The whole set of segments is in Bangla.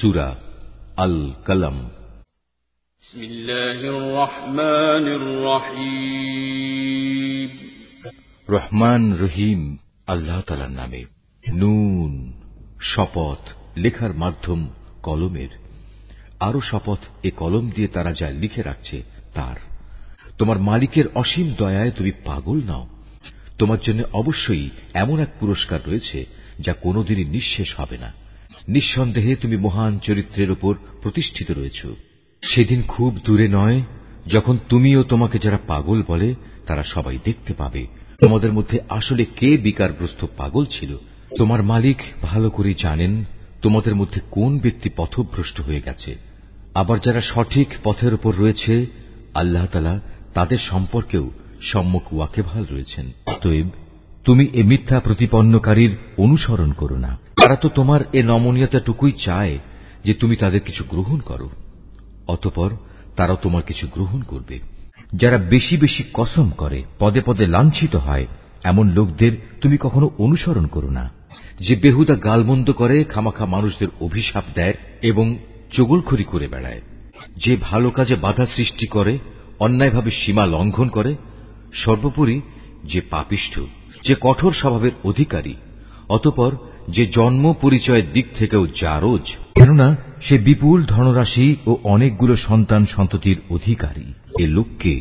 সুরা আল কলম রহমান রহিম। আল্লাহ তালার নামে। নুন শপথ লেখার মাধ্যম কলমের। আরও শপথ এ কলম দিয়ে তারা যা লিখে রাখছে তার। তোমার মালিকের অসীম দয়ায় তুমি পাগল নাও। তোমার জন্য অবশ্যই এমন এক পুরস্কার রয়েছে যা কোনোদিনই নিঃশেষ হবে না। নিঃসন্দেহে তুমি মহান চরিত্রের উপর প্রতিষ্ঠিত রয়েছ। সেদিন খুব দূরে নয়, যখন তুমিও তোমাকে যারা পাগল বলে, তারা সবাই দেখতে পাবে। তোমাদের মধ্যে আসলে কে বিকারগ্রস্ত পাগল ছিল? তোমার মালিক ভালো করে জানেন, তোমাদের মধ্যে কোন ব্যক্তি পথভ্রষ্ট হয়ে গেছে। আবার যারা সঠিক পথের উপর রয়েছে, আল্লাহ তালা তাদের সম্পর্কেও সম্মুখ ওয়াকেভাল রয়েছেন। অতএব তুমি এ মিথ্যা প্রতিপন্নকারীর অনুসরণ করো না। তারা তো তোমার এ নমনীয়তাটুকুই চায় যে তুমি তাদের কিছু গ্রহণ করো। অতপর তারা তোমার কিছু গ্রহণ করবে। যারা বেশি বেশি কসম করে, পদে পদে লাঞ্ছিত হয়, এমন লোকদের তুমি কখনো অনুসরণ করো না। যে বেহুদা গালমন্দ করে, খামাখা মানুষদের অভিশাপ দেয় এবং চগলখড়ি করে বেড়ায়। যে ভালো কাজে বাধা সৃষ্টি করে, অন্যায়ভাবে সীমা লঙ্ঘন করে, সর্বোপরি যে পাপিষ্ঠ যে কঠোর স্বভাবের অধিকারী, অতপর যে জন্ম পরিচয়ের দিক থেকেও জারজ। কেননা, সে বিপুল ধনরাশি ও অনেকগুলো সন্তান সন্ততির অধিকারী। এ লোককে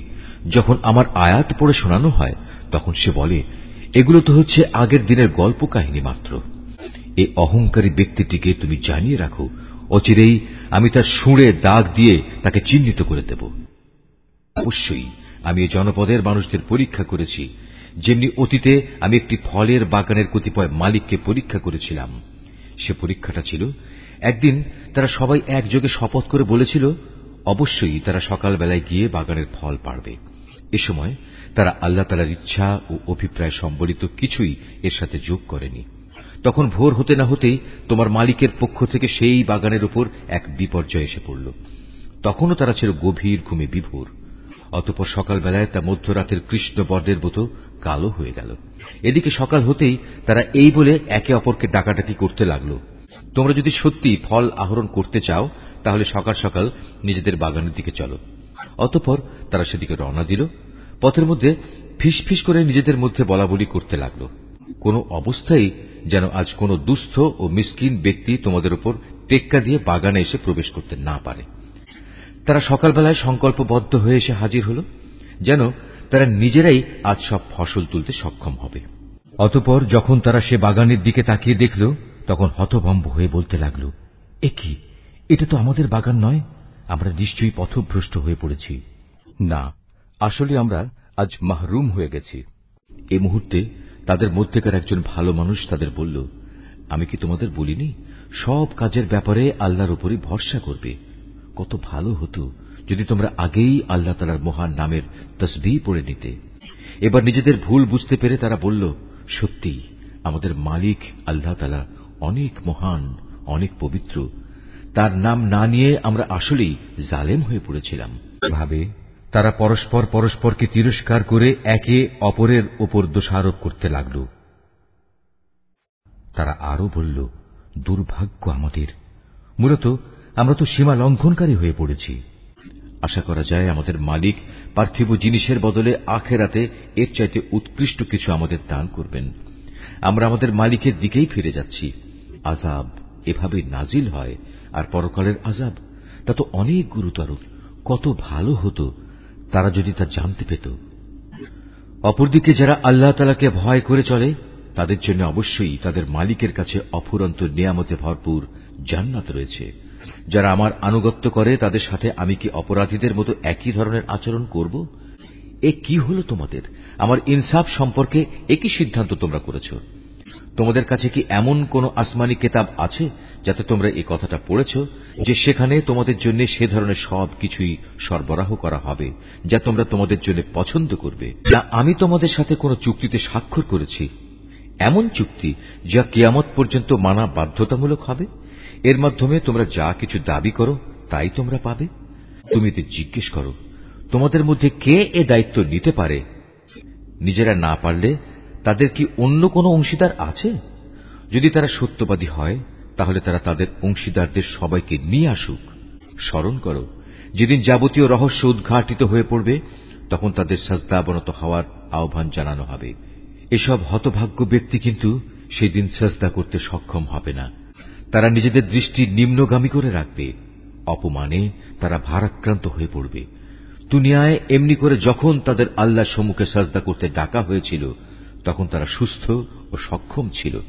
যখন আমার আয়াত পড়ে শোনানো হয়, তখন সে বলে, এগুলো তো হচ্ছে আগের দিনের গল্প কাহিনী মাত্র। এ অহংকারী ব্যক্তিটিকে তুমি জানিয়ে রাখো, অচিরেই আমি তার সুঁড়ে দাগ দিয়ে তাকে চিহ্নিত করে দেব। অবশ্যই, আমি এই জনপদের মানুষদের পরীক্ষা করেছি যেমনি অতীতে আমি একটি ফলের বাগানের কতিপয় মালিককে পরীক্ষা করেছিলাম। সে পরীক্ষাটা ছিল, একদিন তারা সবাই একযোগে শপথ করে বলেছিল, অবশ্যই তারা সকালবেলায় গিয়ে বাগানের ফল পাড়বে। এ সময় তারা আল্লাহ তালার ইচ্ছা ও অভিপ্রায় সম্বলিত কিছুই এর সাথে যোগ করেনি। তখন ভোর হতে না হতেই তোমার মালিকের পক্ষ থেকে সেই বাগানের উপর এক বিপর্যয় এসে পড়ল। তখনও তারা ছিল গভীর ঘুমে বিভোর। অতপর সকালবেলায় তা মধ্যরাতের কৃষ্ণ বর্ণের মতো কালো হয়ে গেল। এদিকে সকাল হতেই তারা এই বলে একে অপরকে ডাকাডাকি করতে লাগল। তোমরা যদি সত্যি ফল আহরণ করতে চাও, তাহলে সকাল সকাল নিজেদের বাগানের দিকে চলো। অতপর তারা সেদিকে রওনা দিল। পথের মধ্যে ফিস করে নিজেদের মধ্যে বলাবলি করতে লাগল। কোন অবস্থায় যেন আজ কোন দুস্থ ও মিসকিন ব্যক্তি তোমাদের উপর টেক্কা দিয়ে বাগানে এসে প্রবেশ করতে না পারে। তারা সকালবেলায় সংকল্পবদ্ধ হয়ে এসে হাজির হল যেন তারা নিজেরাই আজ সব ফসল তুলতে সক্ষম হবে। অতপর যখন তারা সে বাগানের দিকে তাকিয়ে দেখল তখন হতভম্ব হয়ে বলতে লাগল এ কি? এটা তো আমাদের বাগান নয়। আমরা নিশ্চয়ই পথভ্রষ্ট হয়ে পড়েছি। না আসলে আমরা আজ মাহরুম হয়ে গেছি। এ মুহূর্তে তাদের মধ্যেকার একজন ভালো মানুষ তাদের বলল আমি কি তোমাদের বলিনি? সব কাজের ব্যাপারে আল্লাহর উপরই ভরসা করবে। কত ভালো হতো যদি তোমরা আগেই আল্লাহ তালার মহান নামের তসবি পড়ে নিতে। এবার নিজেদের ভুল বুঝতে পেরে তারা বলল, সত্যি, আমাদের মালিক আল্লাহ তালা অনেক মহান, অনেক পবিত্র। তার নাম না নিয়ে আমরা আসলেই জালেম হয়ে পড়েছিলাম। ভাবে, তারা পরস্পর পরস্পরকে তিরস্কার করে একে অপরের ওপর দোষারোপ করতে লাগল। তারা আরও বলল, দুর্ভাগ্য আমাদের। মূলত আমরা তো সীমা লঙ্ঘনকারী হয়ে পড়েছি। আশা করা যায় আমাদের মালিক পার্থিব জিনিসের বদলে আখেরাতে এর চাইতে উৎকৃষ্ট কিছু আমাদের দান করবেন। আমরা আমাদের মালিকের দিকেই ফিরে যাচ্ছি। আজাব এভাবে নাজিল হয়, আর পরকালের আজাব তা তো অনেক গুরুতর। কত ভালো হতো, তারা যদি তা জানতে পেত। অপরদিকে যারা আল্লাহ তালাকে ভয় করে চলে, তাদের জন্য অবশ্যই তাদের মালিকের কাছে অফুরন্ত নিয়ামতে ভরপুর জান্নাত রয়েছে। যারা আমার আনুগত্য করে, তাদের সাথে আমি কি অপরাধীদের মতো একই ধরনের আচরণ করব? এ কি হল তোমাদের? আমার ইনসাফ সম্পর্কে একই সিদ্ধান্ত তোমরা করেছ? তোমাদের কাছে কি এমন কোন আসমানি কেতাব আছে, যাতে তোমরা এই কথাটা পড়েছ, যে সেখানে তোমাদের জন্য সে ধরনের সব কিছুই সরবরাহ করা হবে, যা তোমরা তোমাদের জন্য পছন্দ করবে? না আমি তোমাদের সাথে কোন চুক্তিতে স্বাক্ষর করেছি, এমন চুক্তি যা কিয়ামত পর্যন্ত মানা বাধ্যতামূলক হবে? এর মাধ্যমে তোমরা যা কিছু দাবি করো, তাই তোমরা পাবে। তুমি এতে জিজ্ঞেস করো, তোমাদের মধ্যে কে এ দায়িত্ব নিতে পারে? নিজেরা না পারলে তাদের কি অন্য কোনো অংশীদার আছে? যদি তারা সত্যবাদী হয়, তাহলে তারা তাদের অংশীদারদের সবাইকে নিয়ে আসুক। স্মরণ করো, যেদিন যাবতীয় রহস্য উদ্ঘাটিত হয়ে পড়বে, তখন তাদের সাজদাবনত হওয়ার আহ্বান জানানো হবে। এসব হতভাগ্য ব্যক্তি কিন্তু সেদিন সাজদা করতে সক্ষম হবে না। তারা নিজেদের দৃষ্টি নিম্নগামী করে রাখবে। অপমানে তারা ভারাক্রান্ত হয়ে পড়বে। দুনিয়ায় এমনি করে যখন তাদের আল্লাহ সম্মুখে সাজদা করতে ডাকা হয়েছিল, তখন তারা সুস্থ ও সক্ষম ছিল।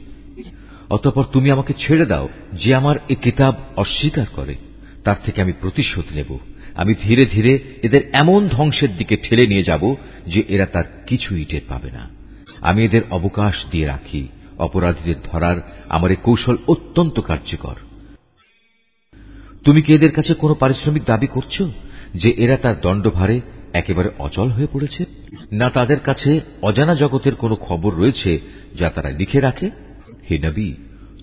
অতপর তুমি আমাকে ছেড়ে দাও, যে আমার এ কিতাব অস্বীকার করে। তার থেকে আমি প্রতিশোধ নেব। আমি ধীরে ধীরে এদের এমন ধ্বংসের দিকে ঠেলে নিয়ে যাব যে এরা তার কিছুই টের পাবে না। আমি এদের অবকাশ দিয়ে রাখি। অপরাধীদের ধরার আমার এ কৌশল অত্যন্ত কার্যকর। তুমি কি এদের কাছে কোনো পারিশ্রমিক দাবি করছ যে এরা তার দণ্ডভারে একেবারে অচল হয়ে পড়েছে? না তাদের কাছে অজানা জগতের কোনো খবর রয়েছে যা তারা লিখে রাখে? হে নবী,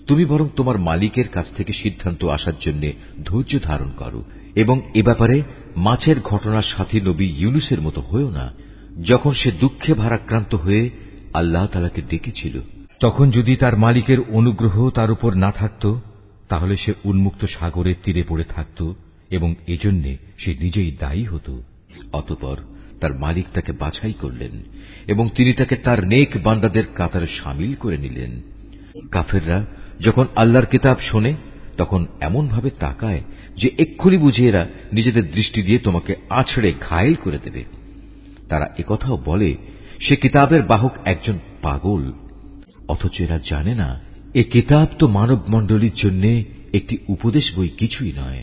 তুমি বরং তোমার মালিকের কাছ থেকে সিদ্ধান্ত আসার জন্য ধৈর্য ধারণ করো এবং এ ব্যাপারে মাছের ঘটনার সাথী নবী ইউনুসের মতো হয়েও না। যখন সে দুঃখে ভারাক্রান্ত হয়ে আল্লাহ তালাকে ডেকেছিল তখন যদি তার মালিকের অনুগ্রহ তার উপর না থাকত, তাহলে সে উন্মুক্ত সাগরের তীরে পড়ে থাকত এবং এজন্যে সে নিজেই দায়ী হতো। অতপর তার মালিক তাকে বাছাই করলেন এবং তিনি তাকে তার নেক বান্দাদের কাতারে সামিল করে নিলেন। কাফেররা যখন আল্লাহর কিতাব শোনে, তখন এমনভাবে তাকায় যে এক্ষুনি বুঝে এরা নিজেদের দৃষ্টি দিয়ে তোমাকে আছড়ে ঘায়েল করে দেবে। তারা একথাও বলে, সে কিতাবের বাহক একজন পাগল অথচ এরা জানে না, এ কিতাব তো মানব মণ্ডলীর জন্য একটি উপদেশ বই কিছুই নয়।